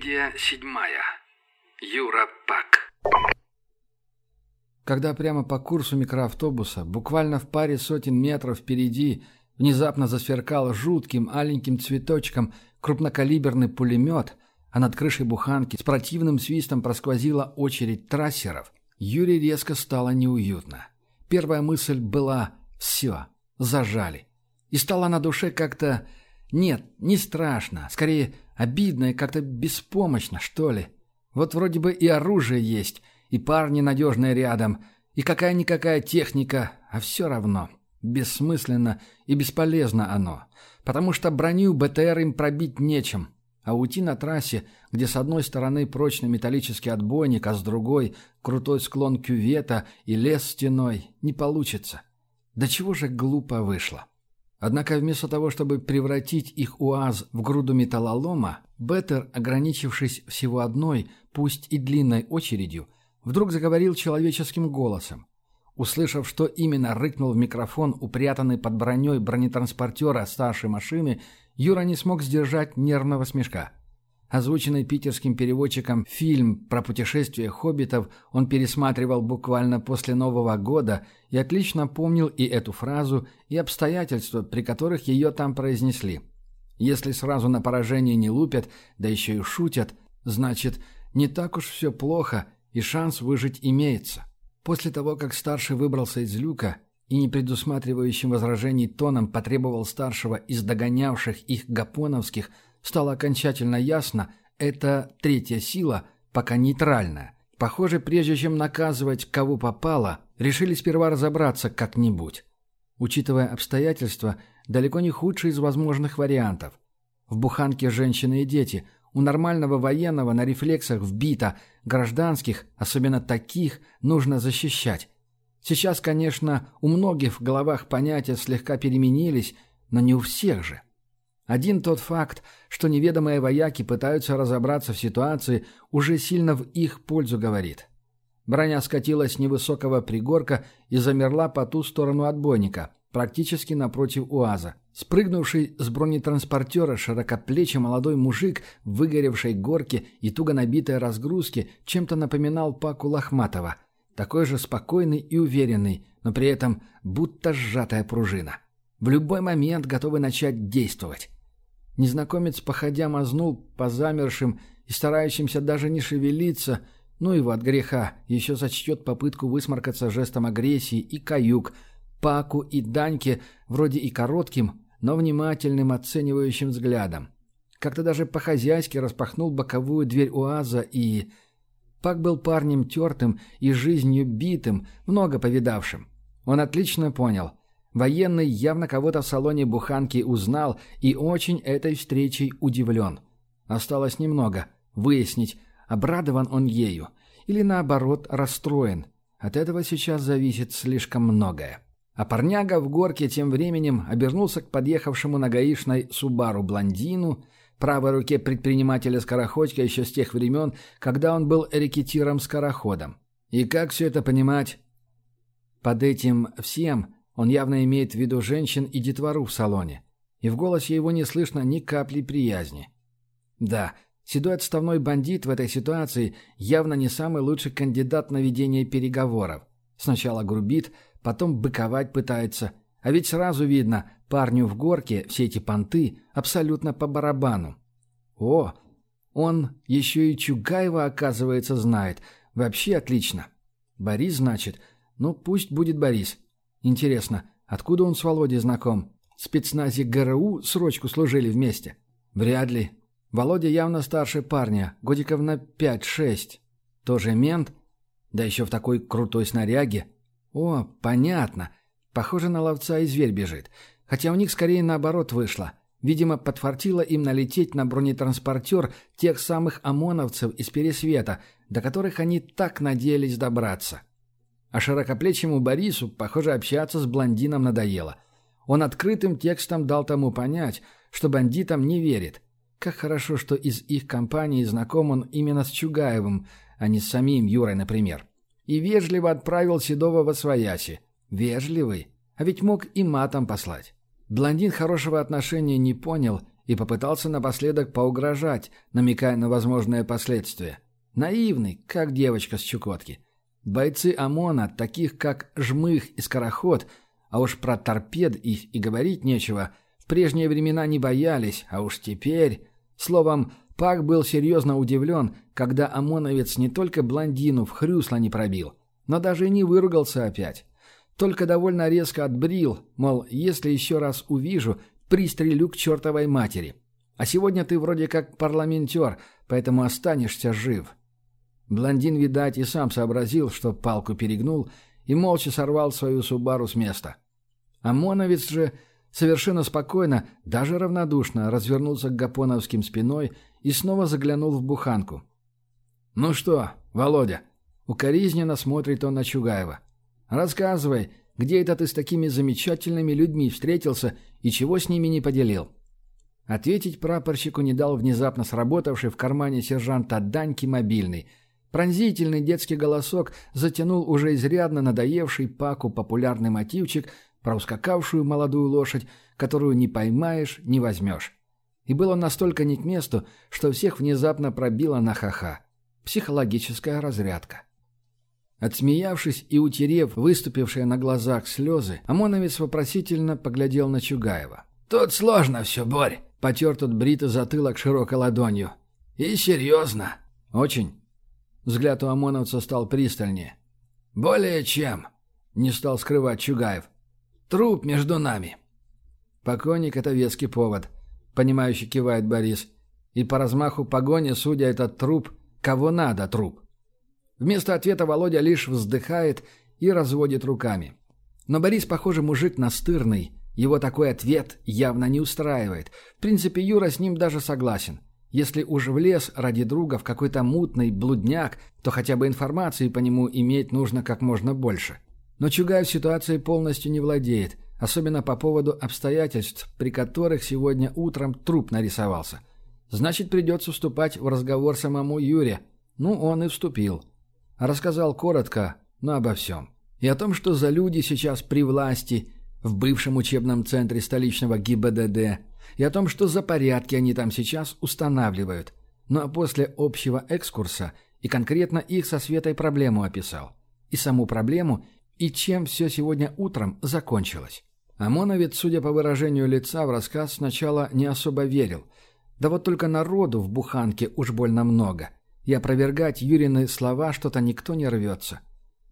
Интермедия седьмая. Юра Пак. Когда прямо по курсу микроавтобуса, буквально в паре сотен метров впереди, внезапно засверкал жутким аленьким цветочком крупнокалиберный пулемет, а над крышей буханки с противным свистом просквозила очередь трассеров, Юре резко стало неуютно. Первая мысль была «все, зажали». И стало на душе как-то нет, не страшно. Скорее, обидно и как-то беспомощно, что ли. Вот вроде бы и оружие есть, и парни надежные рядом, и какая-никакая техника, а все равно. Бессмысленно и бесполезно оно. Потому что броню БТР им пробить нечем. А уйти на трассе, где с одной стороны прочный металлический отбойник, а с другой — крутой склон кювета и лес стеной, не получится. Да чего же глупо вышло. Однако вместо того, чтобы превратить их УАЗ в груду металлолома, Беттер, ограничившись всего одной, пусть и длинной очередью, вдруг заговорил человеческим голосом. Услышав, что именно рыкнул в микрофон упрятанный под броней бронетранспортера старшей машины, Юра не смог сдержать нервного смешка. Озвученный питерским переводчиком фильм про путешествие хоббитов он пересматривал буквально после Нового года и отлично помнил и эту фразу, и обстоятельства, при которых ее там произнесли. Если сразу на поражение не лупят, да еще и шутят, значит, не так уж все плохо, и шанс выжить имеется. После того, как старший выбрался из люка и не предусматривающим возражений тоном потребовал старшего из догонявших их гапоновских – стало окончательно ясно, это третья сила, пока нейтральная. Похоже, прежде чем наказывать кого попало, решили сперва разобраться как-нибудь. Учитывая обстоятельства, далеко не худший из возможных вариантов. В буханке женщины и дети, у нормального военного на рефлексах вбито, гражданских, особенно таких, нужно защищать. Сейчас, конечно, у многих в головах понятия слегка переменились, но не у всех же. Один тот факт, что неведомые вояки пытаются разобраться в ситуации, уже сильно в их пользу говорит. Броня скатилась с невысокого пригорка и замерла по ту сторону отбойника, практически напротив УАЗа. Спрыгнувший с бронетранспортера широкоплечий молодой мужик в выгоревшей горке и туго набитой разгрузке чем-то напоминал Паку Лохматова. Такой же спокойный и уверенный, но при этом будто сжатая пружина. В любой момент готовы начать действовать. Незнакомец, походя, мазнул по замершим и старающимся даже не шевелиться, ну его от греха, еще сочтет попытку высморкаться жестом агрессии и каюк, Паку и Даньке вроде и коротким, но внимательным оценивающим взглядом. Как-то даже по-хозяйски распахнул боковую дверь УАЗа и... Пак был парнем тертым и жизнью битым, много повидавшим. Он отлично понял. Военный явно кого-то в салоне буханки узнал и очень этой встречей удивлен. Осталось немного. Выяснить, обрадован он ею или наоборот расстроен. От этого сейчас зависит слишком многое. А парняга в горке тем временем обернулся к подъехавшему на гаишной Субару блондину, правой руке предпринимателя-скороходька еще с тех времен, когда он был рекетиром-скороходом. И как все это понимать? Под этим всем он явно имеет в виду женщин и детвору в салоне. И в голосе его не слышно ни капли приязни. Да, седой отставной бандит в этой ситуации явно не самый лучший кандидат на ведение переговоров. Сначала грубит, потом быковать пытается. А ведь сразу видно, парню в горке все эти понты абсолютно по барабану. О, он еще и Чугаева, оказывается, знает. Вообще отлично. Борис, значит? Ну, пусть будет Борис. Интересно, откуда он с Володей знаком? В спецназе ГРУ срочку служили вместе? Вряд ли. Володя явно старше парня, годиков на пять-шесть. Тоже мент? Да еще в такой крутой снаряге. О, понятно. Похоже, на ловца и зверь бежит. Хотя у них скорее наоборот вышло. Видимо, подфартило им налететь на бронетранспортер тех самых ОМОНовцев из Пересвета, до которых они так надеялись добраться. А широкоплечему Борису, похоже, общаться с блондином надоело. Он открытым текстом дал тому понять, что бандитам не верит. Как хорошо, что из их компании знаком он именно с Чугаевым, а не с самим Юрой, например. И вежливо отправил Седова во свояси. Вежливый. А ведь мог и матом послать. Блондин хорошего отношения не понял и попытался напоследок поугрожать, намекая на возможные последствия. Наивный, как девочка с Чукотки. Бойцы ОМОНа, таких как Жмых и Скороход, а уж про торпед их и говорить нечего, в прежние времена не боялись, а уж теперь... Словом, Пак был серьезно удивлен, когда ОМОНовец не только блондину в хрюсло не пробил, но даже и не выругался опять. Только довольно резко отбрил, мол, если еще раз увижу, пристрелю к чертовой матери. А сегодня ты вроде как парламентер, поэтому останешься жив. Блондин, видать, и сам сообразил, что палку перегнул, и молча сорвал свою Субару с места. ОМОНовец же совершенно спокойно, даже равнодушно развернулся к Гапоновским спиной и снова заглянул в буханку. «Ну что, Володя?» Укоризненно смотрит он на Чугаева. «Рассказывай, где это ты с такими замечательными людьми встретился и чего с ними не поделил?» Ответить прапорщику не дал внезапно сработавший в кармане сержанта Даньки мобильный. Пронзительный детский голосок затянул уже изрядно надоевший Паку популярный мотивчик про ускакавшую молодую лошадь, которую не поймаешь, не возьмешь. И был он настолько не к месту, что всех внезапно пробило на ха-ха. Психологическая разрядка. Отсмеявшись и утерев выступившие на глазах слезы, ОМОНовец вопросительно поглядел на Чугаева. «Тут сложно все, Борь!» — потер тут бритый затылок широкой ладонью. «И серьезно!» «Очень!» Взгляд у ОМОНовца стал пристальнее. «Более чем!» — не стал скрывать Чугаев. «Труп между нами!» «Покойник — это веский повод», — понимающе кивает Борис. «И по размаху погони, судя этот труп, кого надо труп». Вместо ответа Володя лишь вздыхает и разводит руками. Но Борис, похоже, мужик настырный. Его такой ответ явно не устраивает. В принципе, Юра с ним даже согласен. Если уж влез ради друга в какой-то мутный блудняк, то хотя бы информации по нему иметь нужно как можно больше. Но Чугаев ситуацией полностью не владеет, особенно по поводу обстоятельств, при которых сегодня утром труп нарисовался. Значит, придется вступать в разговор самому Юре. Ну, он и вступил. Рассказал коротко, но обо всем. И о том, что за люди сейчас при власти в бывшем учебном центре столичного ГИБДД, и о том, что за порядки они там сейчас устанавливают. Ну а после общего экскурса и конкретно их со Светой проблему описал. И саму проблему, и чем все сегодня утром закончилось. ОМОНовец, судя по выражению лица, в рассказ сначала не особо верил. Да вот только народу в буханке уж больно много – и опровергать Юрины слова что-то никто не рвется.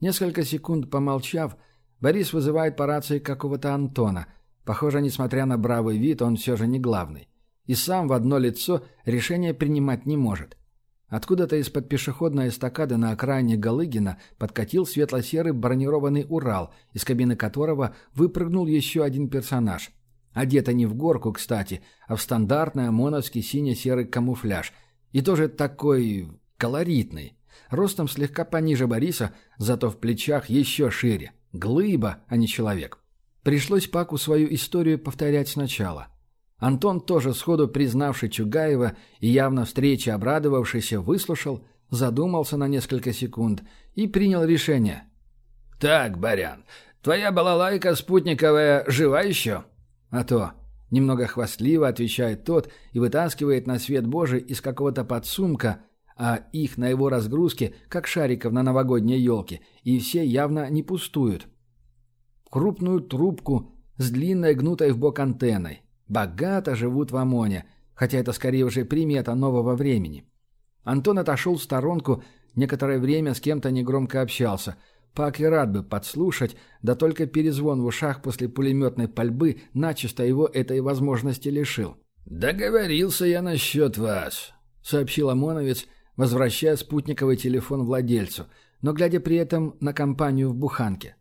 Несколько секунд помолчав, Борис вызывает по рации какого-то Антона. Похоже, несмотря на бравый вид, он все же не главный. И сам в одно лицо решение принимать не может. Откуда-то из-под пешеходной эстакады на окраине Галыгина подкатил светло-серый бронированный Урал, из кабины которого выпрыгнул еще один персонаж. Одета не в горку, кстати, а в стандартный ОМОНовский сине-серый камуфляж. И тоже такой колоритный. Ростом слегка пониже Бориса, зато в плечах еще шире. Глыба, а не человек. Пришлось Паку свою историю повторять сначала. Антон, тоже сходу признавший Чугаева и явно встрече обрадовавшийся, выслушал, задумался на несколько секунд и принял решение. «Так, Барян, твоя балалайка спутниковая жива еще?» «А то», — немного хвастливо отвечает тот и вытаскивает на свет Божий из какого-то подсумка а их на его разгрузке, как шариков на новогодней елке, и все явно не пустуют. Крупную трубку с длинной гнутой в бок антенной. Богато живут в ОМОНе, хотя это скорее уже примета нового времени. Антон отошел в сторонку, некоторое время с кем-то негромко общался. Пак и рад бы подслушать, да только перезвон в ушах после пулеметной пальбы начисто его этой возможности лишил. «Договорился я насчет вас», — сообщил ОМОНовец, — возвращая спутниковый телефон владельцу, но глядя при этом на компанию в буханке.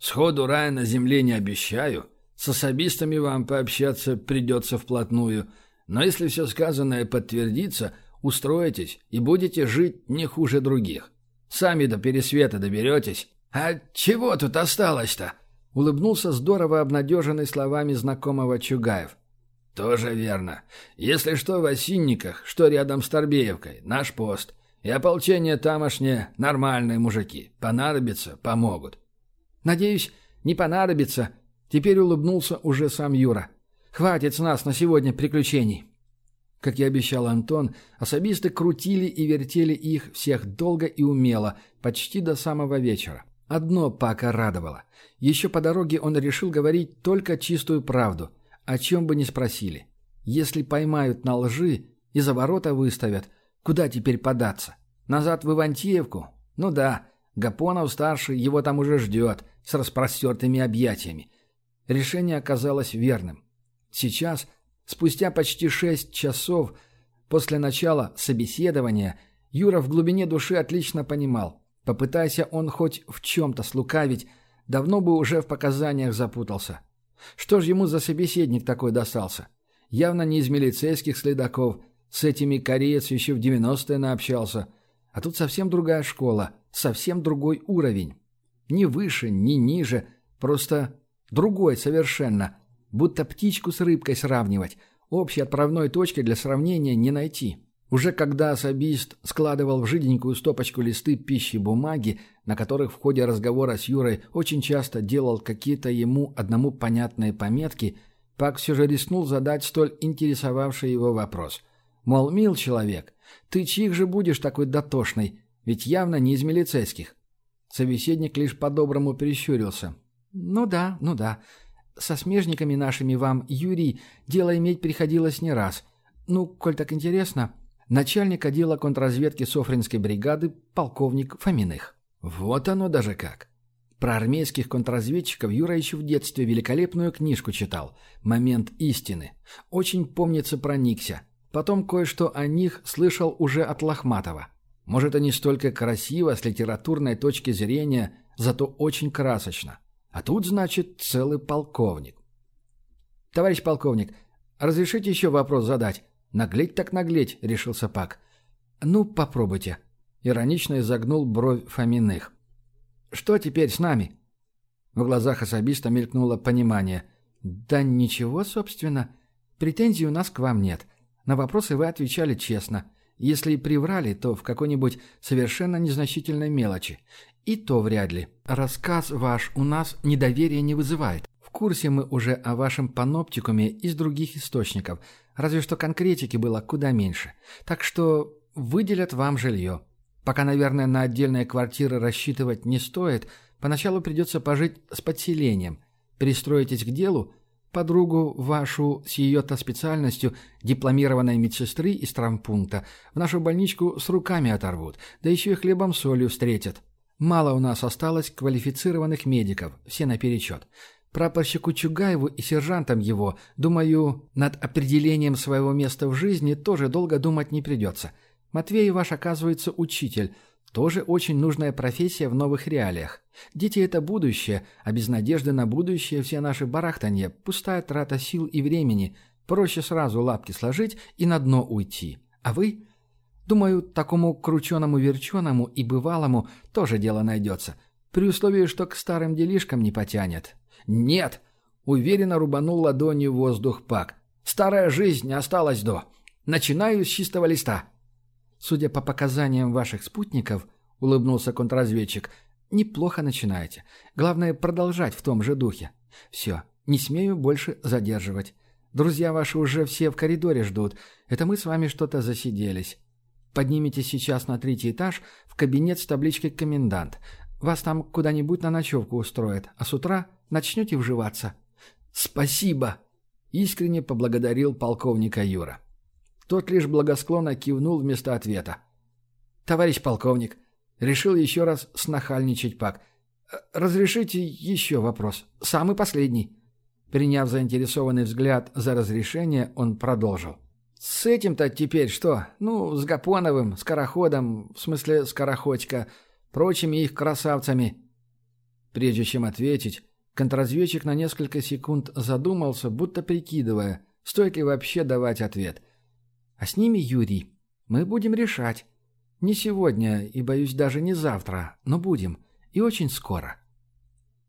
«Сходу рая на земле не обещаю. С особистами вам пообщаться придется вплотную. Но если все сказанное подтвердится, устроитесь и будете жить не хуже других. Сами до пересвета доберетесь. А чего тут осталось-то?» Улыбнулся здорово обнадеженный словами знакомого Чугаев. «Тоже верно. Если что в Осинниках, что рядом с Торбеевкой, наш пост. И ополчение тамошнее нормальные мужики. Понадобится — помогут». «Надеюсь, не понадобится». Теперь улыбнулся уже сам Юра. «Хватит с нас на сегодня приключений. Как и обещал Антон, особисты крутили и вертели их всех долго и умело, почти до самого вечера. Одно Пака радовало. Еще по дороге он решил говорить только чистую правду, о чем бы ни спросили. Если поймают на лжи и за ворота выставят, куда теперь податься? Назад в Ивантеевку? Ну да, Гапонов-старший его там уже ждет, с распростертыми объятиями. Решение оказалось верным. Сейчас – Спустя почти шесть часов после начала собеседования Юра в глубине души отлично понимал, попытайся он хоть в чем-то слукавить, давно бы уже в показаниях запутался. Что ж ему за собеседник такой достался? Явно не из милицейских следаков, с этими кореец еще в 90-е наобщался. А тут совсем другая школа, совсем другой уровень. Ни выше, ни ниже, просто другой совершенно, Будто птичку с рыбкой сравнивать. Общей отправной точки для сравнения не найти. Уже когда особист складывал в жиденькую стопочку листы пищи бумаги, на которых в ходе разговора с Юрой очень часто делал какие-то ему одному понятные пометки, Пак все же рискнул задать столь интересовавший его вопрос. Мол, мил человек, ты чьих же будешь такой дотошный? Ведь явно не из милицейских. Собеседник лишь по-доброму прищурился. «Ну да, ну да со смежниками нашими вам, Юрий, дело иметь приходилось не раз. Ну, коль так интересно, начальник отдела контрразведки Софринской бригады, полковник Фоминых. Вот оно даже как. Про армейских контрразведчиков Юра еще в детстве великолепную книжку читал «Момент истины». Очень, помнится, проникся. Потом кое-что о них слышал уже от Лохматова. Может, они столько красиво с литературной точки зрения, зато очень красочно. А тут, значит, целый полковник. «Товарищ полковник, разрешите еще вопрос задать?» «Наглеть так наглеть», — решился Пак. «Ну, попробуйте», — иронично изогнул бровь Фоминых. «Что теперь с нами?» В глазах особиста мелькнуло понимание. «Да ничего, собственно. Претензий у нас к вам нет. На вопросы вы отвечали честно. Если и приврали, то в какой-нибудь совершенно незначительной мелочи. И то вряд ли. Рассказ ваш у нас недоверия не вызывает. В курсе мы уже о вашем паноптикуме из других источников, разве что конкретики было куда меньше. Так что выделят вам жилье. Пока, наверное, на отдельные квартиры рассчитывать не стоит, поначалу придется пожить с подселением. Перестроитесь к делу, подругу вашу с ее-то специальностью дипломированной медсестры из травмпункта в нашу больничку с руками оторвут, да еще и хлебом-солью встретят. Мало у нас осталось квалифицированных медиков, все наперечет. Прапорщику Чугаеву и сержантам его, думаю, над определением своего места в жизни тоже долго думать не придется. Матвей ваш, оказывается, учитель. Тоже очень нужная профессия в новых реалиях. Дети – это будущее, а без надежды на будущее все наши барахтанье – пустая трата сил и времени. Проще сразу лапки сложить и на дно уйти. А вы Думаю, такому крученому-верченому и бывалому тоже дело найдется, при условии, что к старым делишкам не потянет. «Нет!» — уверенно рубанул ладонью воздух Пак. «Старая жизнь осталась до. Начинаю с чистого листа». «Судя по показаниям ваших спутников», — улыбнулся контрразведчик, — «неплохо начинаете. Главное, продолжать в том же духе. Все, не смею больше задерживать. Друзья ваши уже все в коридоре ждут. Это мы с вами что-то засиделись. Поднимитесь сейчас на третий этаж в кабинет с табличкой «Комендант». Вас там куда-нибудь на ночевку устроят, а с утра начнете вживаться». «Спасибо!» — искренне поблагодарил полковника Юра. Тот лишь благосклонно кивнул вместо ответа. «Товарищ полковник!» — решил еще раз снахальничать Пак. «Разрешите еще вопрос? Самый последний». Приняв заинтересованный взгляд за разрешение, он продолжил. «С этим-то теперь что? Ну, с Гапоновым, Скороходом, в смысле Скороходько, прочими их красавцами». Прежде чем ответить, контрразведчик на несколько секунд задумался, будто прикидывая, стоит ли вообще давать ответ. «А с ними, Юрий, мы будем решать. Не сегодня и, боюсь, даже не завтра, но будем. И очень скоро».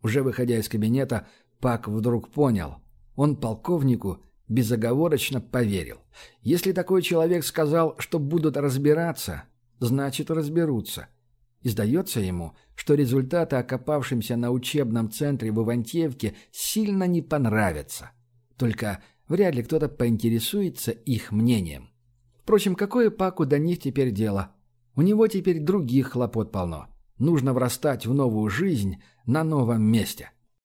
Уже выходя из кабинета, Пак вдруг понял. Он полковнику безоговорочно поверил. Если такой человек сказал, что будут разбираться, значит разберутся. И сдается ему, что результаты окопавшимся на учебном центре в Ивантеевке сильно не понравятся. Только вряд ли кто-то поинтересуется их мнением. Впрочем, какое Паку до них теперь дело? У него теперь других хлопот полно. Нужно врастать в новую жизнь на новом месте.